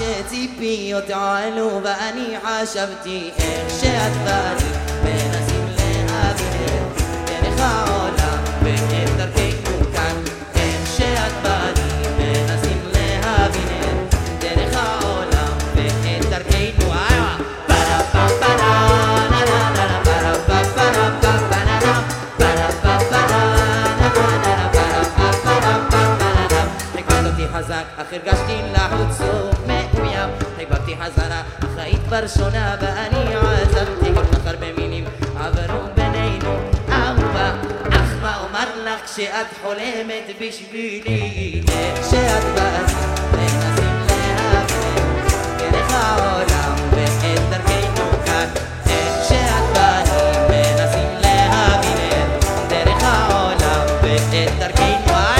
عشيتي بي وتعالوا بأني عاشبتي إغشى الثاني بين לחוץ ומאוים חיבבתי חזרה אך היית כבר שונה ואני עזבתי כל כך הרבה מילים עברו בינינו אהובה אך מה אומר לך כשאת חולמת בשבילי? איך שאת באת מנסים להבין דרך העולם ואת דרכנו כאן. איך שאת בני מנסים להבין דרך העולם ואת דרכנו. איווה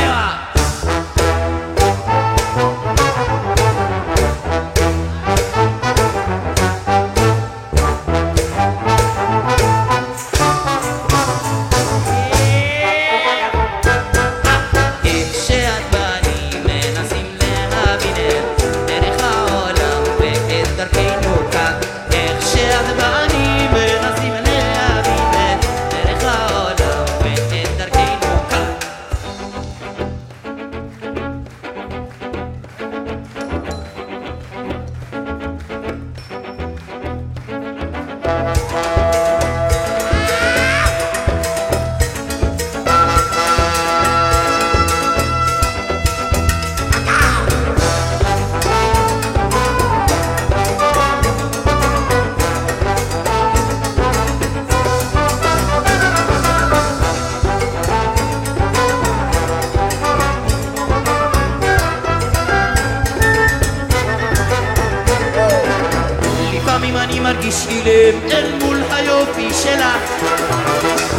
אילם אל מול היופי שלך.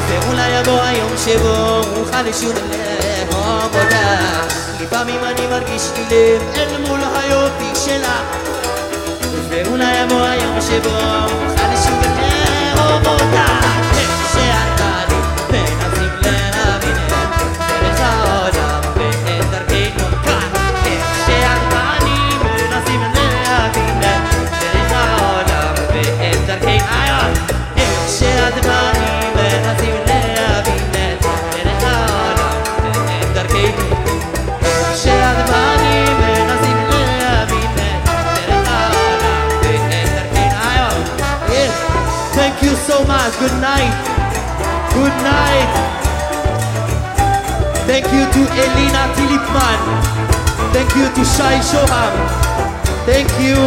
ואולי יבוא היום שבו אוכל לשוב לאהוב אותך לפעמים אני מרגיש אילם אל מול היופי שלך. ואולי יבוא היום שבו אוכל לשוב לאהוב Good night. Good night. Thank you to Elina Tilipman. Thank you to Shai Shoham. Thank you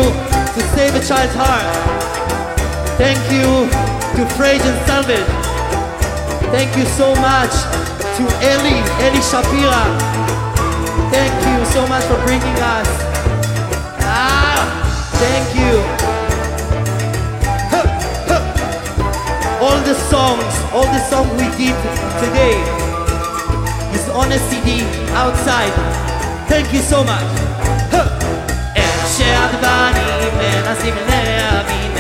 to Save a Child's Heart. Thank you to Frage and Salvage. Thank you so much to Eli, Eli Shapira. Thank you so much for bringing us. the songs, all the songs we did today is on a CD outside. Thank you so much. Huh. איך שאת ואני מנסים להבין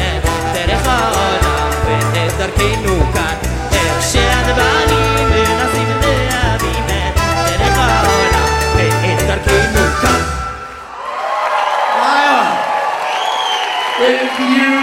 דרך העולם ואת דרכנו כאן איך שאת ואני מנסים להבין דרך העולם ואת דרכנו כאן Thank you. Thank you.